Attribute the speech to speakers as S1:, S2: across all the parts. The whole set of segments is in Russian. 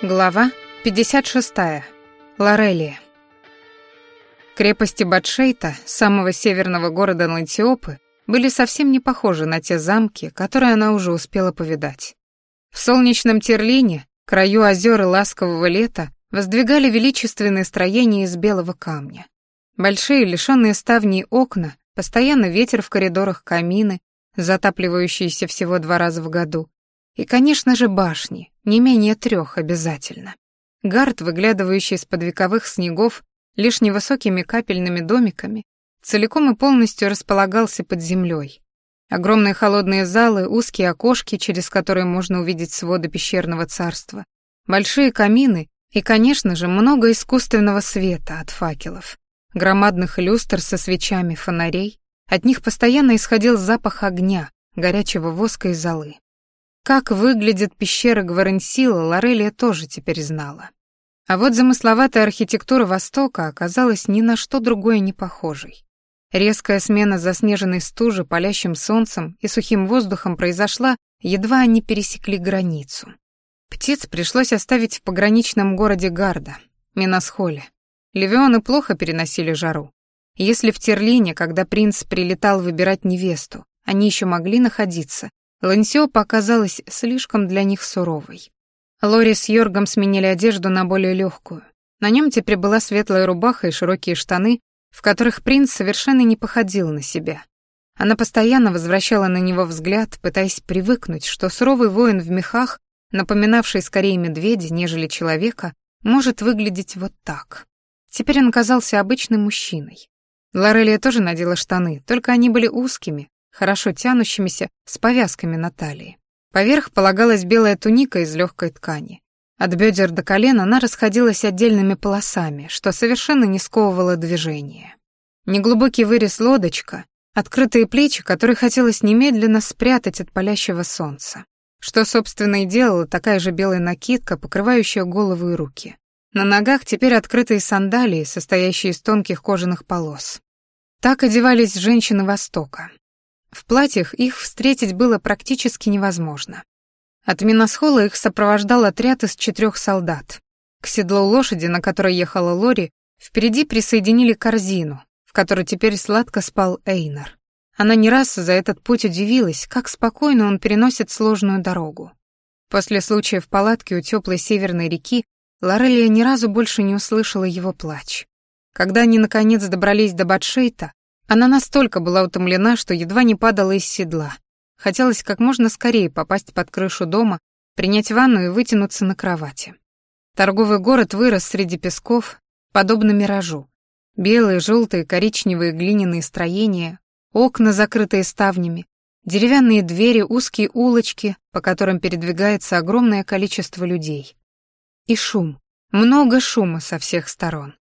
S1: Глава 56. Лорелия. Крепости Батшейта, самого северного города Лантиопы, были совсем не похожи на те замки, которые она уже успела повидать. В солнечном Терлине, краю озер ласкового лета, воздвигали величественные строения из белого камня. Большие, лишённые ставней окна, постоянно ветер в коридорах камины, затапливающиеся всего два раза в году, и, конечно же, башни, не менее трех обязательно. Гард, выглядывающий из-под вековых снегов лишь невысокими капельными домиками, целиком и полностью располагался под землей. Огромные холодные залы, узкие окошки, через которые можно увидеть своды пещерного царства, большие камины и, конечно же, много искусственного света от факелов, громадных люстр со свечами фонарей. От них постоянно исходил запах огня, горячего воска и золы. Как выглядит пещера Гваренсила, Лорелия тоже теперь знала. А вот замысловатая архитектура Востока оказалась ни на что другое не похожей. Резкая смена заснеженной стужи палящим солнцем и сухим воздухом произошла, едва они пересекли границу. Птиц пришлось оставить в пограничном городе Гарда, Миносхоле. Левионы плохо переносили жару. Если в Терлине, когда принц прилетал выбирать невесту, они еще могли находиться, Лансиопа оказалась слишком для них суровой. Лори с Йоргом сменили одежду на более легкую. На нем теперь была светлая рубаха и широкие штаны, в которых принц совершенно не походил на себя. Она постоянно возвращала на него взгляд, пытаясь привыкнуть, что суровый воин в мехах, напоминавший скорее медведя, нежели человека, может выглядеть вот так. Теперь он казался обычным мужчиной. Лорелия тоже надела штаны, только они были узкими, хорошо тянущимися, с повязками на талии. Поверх полагалась белая туника из легкой ткани. От бедер до колена она расходилась отдельными полосами, что совершенно не сковывало движение. Неглубокий вырез лодочка, открытые плечи, которые хотелось немедленно спрятать от палящего солнца. Что, собственно, и делала такая же белая накидка, покрывающая голову и руки. На ногах теперь открытые сандалии, состоящие из тонких кожаных полос. Так одевались женщины Востока. В платьях их встретить было практически невозможно. От Миносхола их сопровождал отряд из четырех солдат. К седлу лошади, на которой ехала Лори, впереди присоединили корзину, в которой теперь сладко спал Эйнар. Она не раз за этот путь удивилась, как спокойно он переносит сложную дорогу. После случая в палатке у теплой северной реки Лорелия ни разу больше не услышала его плач. Когда они наконец добрались до Батшейта, она настолько была утомлена, что едва не падала из седла. Хотелось как можно скорее попасть под крышу дома, принять ванну и вытянуться на кровати. Торговый город вырос среди песков, подобно миражу. Белые, желтые, коричневые глиняные строения, окна, закрытые ставнями, деревянные двери, узкие улочки, по которым передвигается огромное количество людей. И шум, много шума со всех сторон.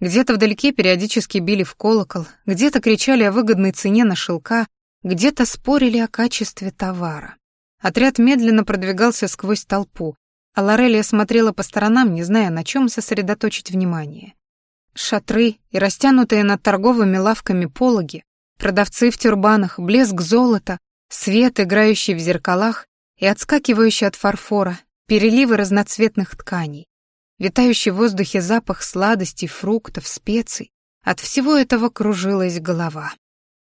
S1: Где-то вдалеке периодически били в колокол, где-то кричали о выгодной цене на шелка, где-то спорили о качестве товара. Отряд медленно продвигался сквозь толпу, а Лорелия смотрела по сторонам, не зная, на чем сосредоточить внимание. Шатры и растянутые над торговыми лавками пологи, продавцы в тюрбанах, блеск золота, свет, играющий в зеркалах и отскакивающий от фарфора, переливы разноцветных тканей, Витающий в воздухе запах сладостей, фруктов, специй. От всего этого кружилась голова.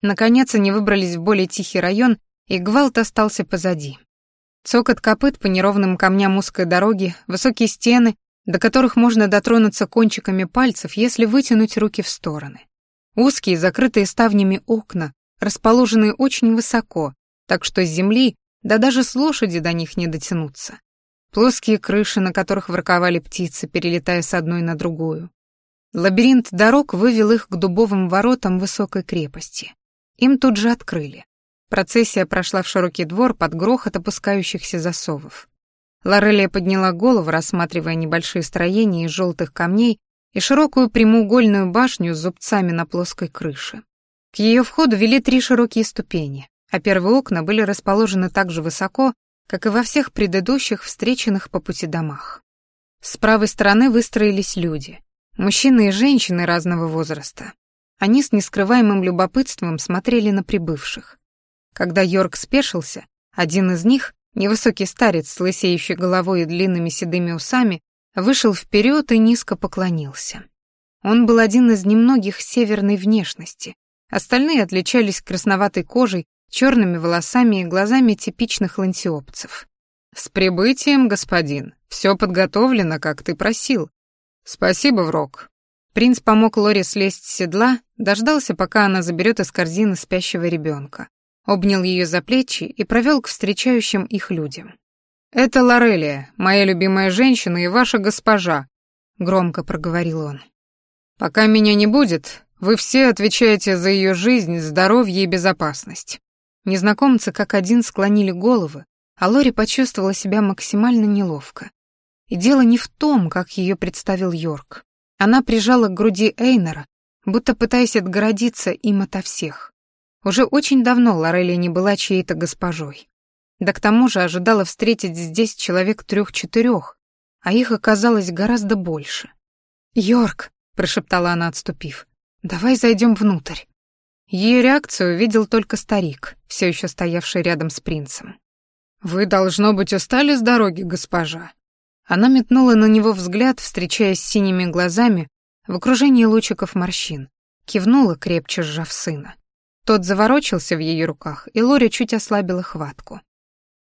S1: Наконец они выбрались в более тихий район, и гвалт остался позади. Цокот копыт по неровным камням узкой дороги, высокие стены, до которых можно дотронуться кончиками пальцев, если вытянуть руки в стороны. Узкие, закрытые ставнями окна, расположенные очень высоко, так что с земли, да даже с лошади до них не дотянуться плоские крыши, на которых ворковали птицы, перелетая с одной на другую. Лабиринт дорог вывел их к дубовым воротам высокой крепости. Им тут же открыли. Процессия прошла в широкий двор под грохот опускающихся засовов. Лорелия подняла голову, рассматривая небольшие строения из желтых камней и широкую прямоугольную башню с зубцами на плоской крыше. К ее входу вели три широкие ступени, а первые окна были расположены так же высоко, как и во всех предыдущих встреченных по пути домах. С правой стороны выстроились люди, мужчины и женщины разного возраста. Они с нескрываемым любопытством смотрели на прибывших. Когда Йорк спешился, один из них, невысокий старец с лысеющей головой и длинными седыми усами, вышел вперед и низко поклонился. Он был один из немногих северной внешности. Остальные отличались красноватой кожей, черными волосами и глазами типичных лантиопцев. «С прибытием, господин. Все подготовлено, как ты просил. Спасибо, Врок». Принц помог Лоре слезть с седла, дождался, пока она заберет из корзины спящего ребенка, обнял ее за плечи и провел к встречающим их людям. «Это Лорелия, моя любимая женщина и ваша госпожа», — громко проговорил он. «Пока меня не будет, вы все отвечаете за ее жизнь, здоровье и безопасность». Незнакомцы как один склонили головы, а Лори почувствовала себя максимально неловко. И дело не в том, как ее представил Йорк. Она прижала к груди Эйнера, будто пытаясь отгородиться им ото всех. Уже очень давно Лорелия не была чьей-то госпожой. Да к тому же ожидала встретить здесь человек трех-четырех, а их оказалось гораздо больше. «Йорк», — прошептала она, отступив, — «давай зайдем внутрь». Ее реакцию видел только старик, все еще стоявший рядом с принцем. «Вы, должно быть, устали с дороги, госпожа?» Она метнула на него взгляд, встречаясь с синими глазами в окружении лучиков морщин, кивнула, крепче сжав сына. Тот заворочился в ее руках, и Лори чуть ослабила хватку.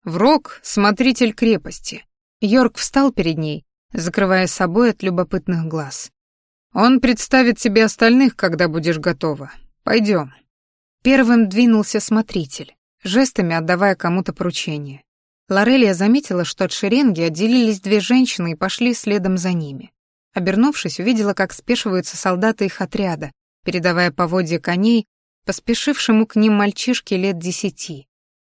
S1: «Врок — смотритель крепости». Йорк встал перед ней, закрывая собой от любопытных глаз. «Он представит тебе остальных, когда будешь готова. Пойдем». Первым двинулся смотритель, жестами отдавая кому-то поручение. Лорелия заметила, что от шеренги отделились две женщины и пошли следом за ними. Обернувшись, увидела, как спешиваются солдаты их отряда, передавая поводья коней поспешившему к ним мальчишке лет десяти.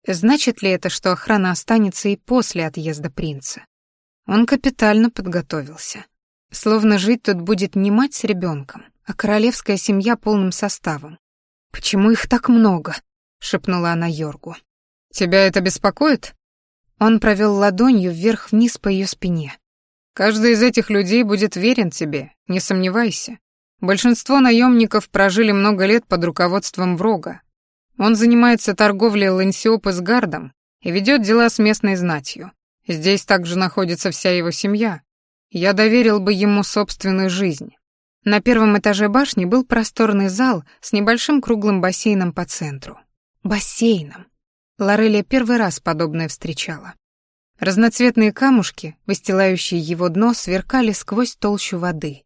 S1: Значит ли это, что охрана останется и после отъезда принца? Он капитально подготовился. Словно жить тут будет не мать с ребенком, а королевская семья полным составом. «Почему их так много?» — шепнула она Йоргу. «Тебя это беспокоит?» Он провел ладонью вверх-вниз по ее спине. «Каждый из этих людей будет верен тебе, не сомневайся. Большинство наемников прожили много лет под руководством Врога. Он занимается торговлей лансиопы с гардом и ведет дела с местной знатью. Здесь также находится вся его семья. Я доверил бы ему собственную жизнь. На первом этаже башни был просторный зал с небольшим круглым бассейном по центру. Бассейном. Лорелия первый раз подобное встречала. Разноцветные камушки, выстилающие его дно, сверкали сквозь толщу воды.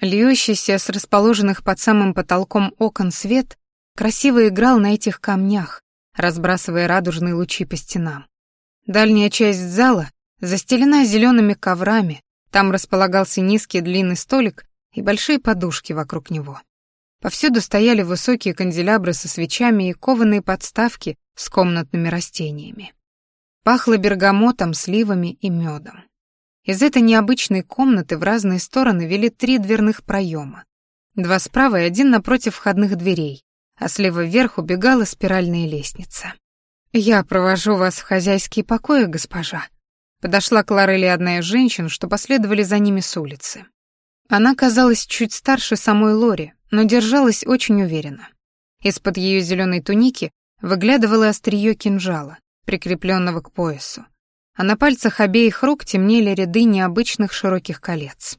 S1: Льющийся с расположенных под самым потолком окон свет красиво играл на этих камнях, разбрасывая радужные лучи по стенам. Дальняя часть зала застелена зелеными коврами, там располагался низкий длинный столик и большие подушки вокруг него. Повсюду стояли высокие канделябры со свечами и кованые подставки с комнатными растениями. Пахло бергамотом, сливами и медом. Из этой необычной комнаты в разные стороны вели три дверных проема. Два справа и один напротив входных дверей, а слева вверх убегала спиральная лестница. «Я провожу вас в хозяйские покои, госпожа». Подошла к Лореле одна из женщин, что последовали за ними с улицы. Она казалась чуть старше самой Лори, но держалась очень уверенно. Из-под ее зеленой туники выглядывало острие кинжала, прикрепленного к поясу а на пальцах обеих рук темнели ряды необычных широких колец.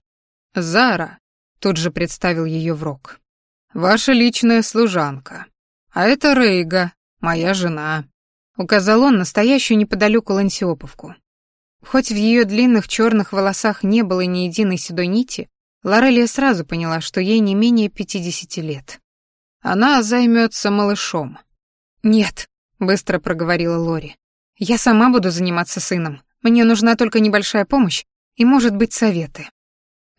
S1: «Зара», — тут же представил ее в рог, — «ваша личная служанка. А это Рейга, моя жена», — указал он настоящую неподалеку лансиоповку. Хоть в ее длинных черных волосах не было ни единой седой нити, Лорелия сразу поняла, что ей не менее пятидесяти лет. Она займется малышом. «Нет», — быстро проговорила Лори. Я сама буду заниматься сыном. Мне нужна только небольшая помощь и, может быть, советы.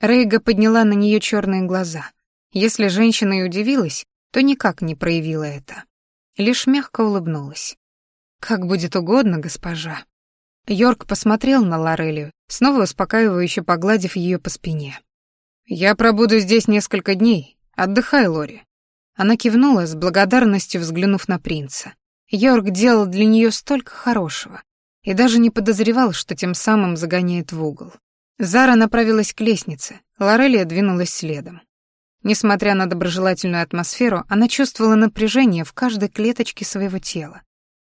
S1: Рейга подняла на нее черные глаза. Если женщина и удивилась, то никак не проявила это. Лишь мягко улыбнулась. «Как будет угодно, госпожа». Йорк посмотрел на Лорелию, снова успокаивающе погладив ее по спине. «Я пробуду здесь несколько дней. Отдыхай, Лори». Она кивнула с благодарностью, взглянув на принца. Йорк делал для нее столько хорошего и даже не подозревал, что тем самым загоняет в угол. Зара направилась к лестнице, Лорелия двинулась следом. Несмотря на доброжелательную атмосферу, она чувствовала напряжение в каждой клеточке своего тела.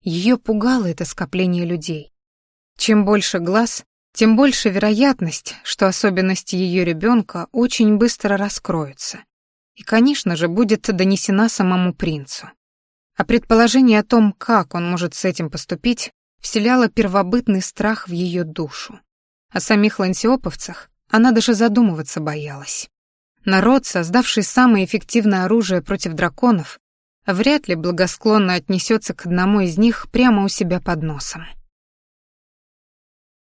S1: Ее пугало это скопление людей. Чем больше глаз, тем больше вероятность, что особенности ее ребенка очень быстро раскроются. И, конечно же, будет донесена самому принцу. А предположение о том, как он может с этим поступить, вселяло первобытный страх в ее душу. О самих лансиоповцах она даже задумываться боялась. Народ, создавший самое эффективное оружие против драконов, вряд ли благосклонно отнесется к одному из них прямо у себя под носом.